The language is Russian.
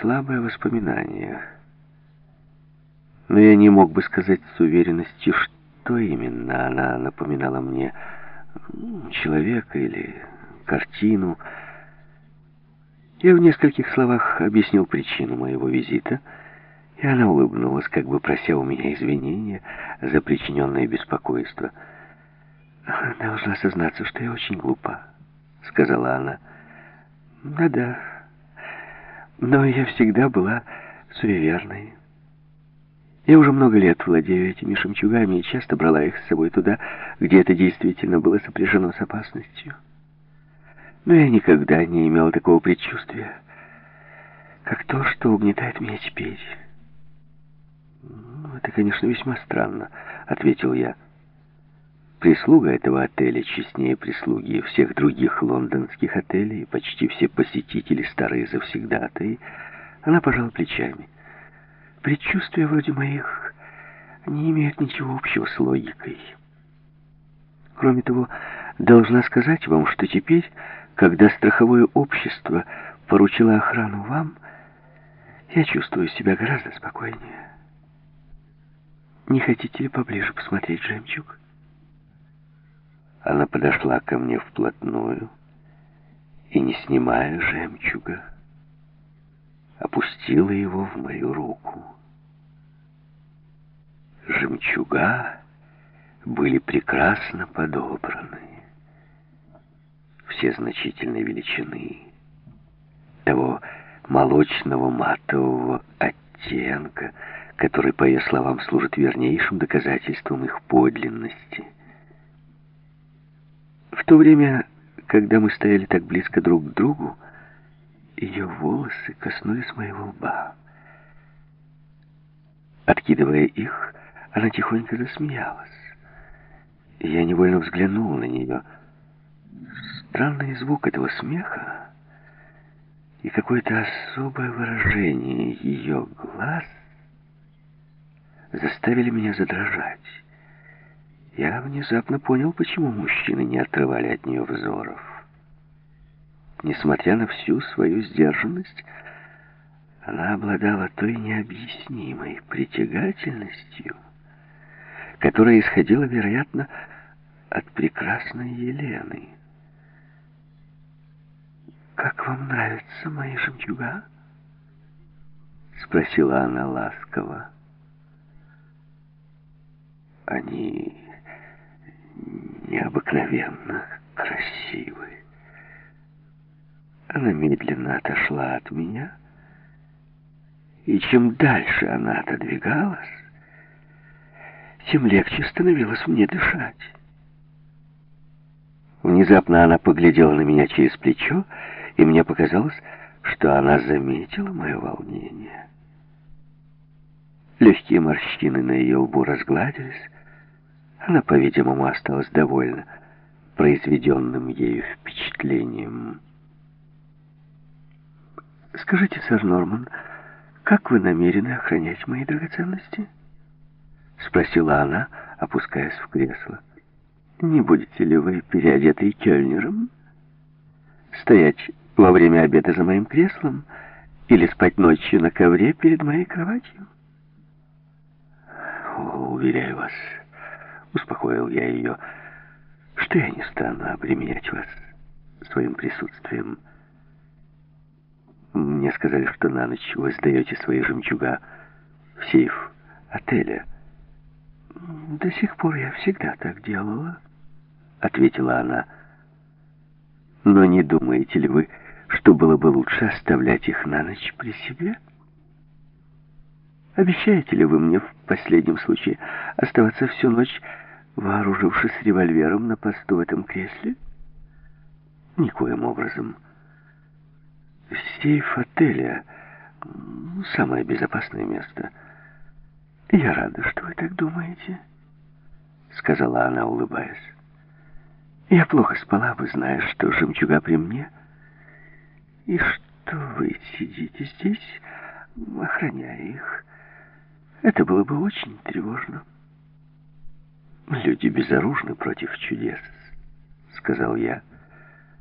Слабое воспоминание. Но я не мог бы сказать с уверенностью, что именно она напоминала мне. Человека или картину. Я в нескольких словах объяснил причину моего визита, и она улыбнулась, как бы прося у меня извинения за причиненное беспокойство. «Должна сознаться, что я очень глупа», — сказала она. «Да-да, но я всегда была суеверной. Я уже много лет владею этими жемчугами и часто брала их с собой туда, где это действительно было сопряжено с опасностью. Но я никогда не имел такого предчувствия, как то, что угнетает меня теперь. «Ну, «Это, конечно, весьма странно», — ответил я. Прислуга этого отеля честнее прислуги всех других лондонских отелей, почти все посетители старые завсегдатые. Она пожала плечами. Предчувствия вроде моих не имеют ничего общего с логикой. Кроме того, должна сказать вам, что теперь, когда страховое общество поручило охрану вам, я чувствую себя гораздо спокойнее. Не хотите ли поближе посмотреть жемчуг? Она подошла ко мне вплотную и, не снимая жемчуга, опустила его в мою руку. Жемчуга были прекрасно подобраны. Все значительной величины, того молочного матового оттенка, который, по ее словам, служит вернейшим доказательством их подлинности — в то время, когда мы стояли так близко друг к другу, ее волосы коснулись моего лба. Откидывая их, она тихонько засмеялась. Я невольно взглянул на нее. Странный звук этого смеха и какое-то особое выражение ее глаз заставили меня задрожать. Я внезапно понял, почему мужчины не отрывали от нее взоров. Несмотря на всю свою сдержанность, она обладала той необъяснимой притягательностью, которая исходила, вероятно, от прекрасной Елены. «Как вам нравятся мои жемчуга?» — спросила она ласково. «Они необыкновенно красивы. Она медленно отошла от меня, и чем дальше она отодвигалась, тем легче становилось мне дышать. Внезапно она поглядела на меня через плечо, и мне показалось, что она заметила мое волнение. Легкие морщины на ее лбу разгладились, она, по-видимому, осталась довольна произведенным ею впечатлением. «Скажите, сэр Норман, как вы намерены охранять мои драгоценности?» Спросила она, опускаясь в кресло. «Не будете ли вы переодеты кельнером? Стоять во время обеда за моим креслом или спать ночью на ковре перед моей кроватью?» «Уверяю вас...» Успокоил я ее, что я не стану обременять вас своим присутствием. Мне сказали, что на ночь вы сдаете свои жемчуга в сейф отеля. До сих пор я всегда так делала, ответила она. Но не думаете ли вы, что было бы лучше оставлять их на ночь при себе? Обещаете ли вы мне в последнем случае оставаться всю ночь вооружившись револьвером на посту в этом кресле? Никоим образом. Сейф отеля — самое безопасное место. Я рада, что вы так думаете, — сказала она, улыбаясь. Я плохо спала, вы зная, что жемчуга при мне, и что вы сидите здесь, охраняя их. Это было бы очень тревожно. «Люди безоружны против чудес», — сказал я.